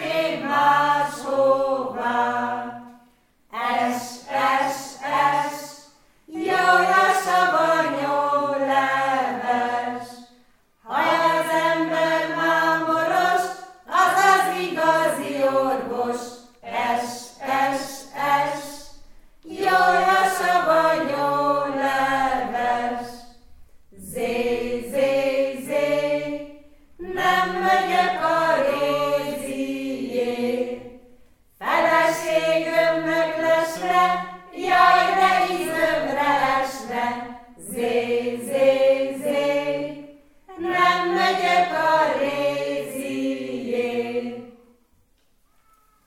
megyek a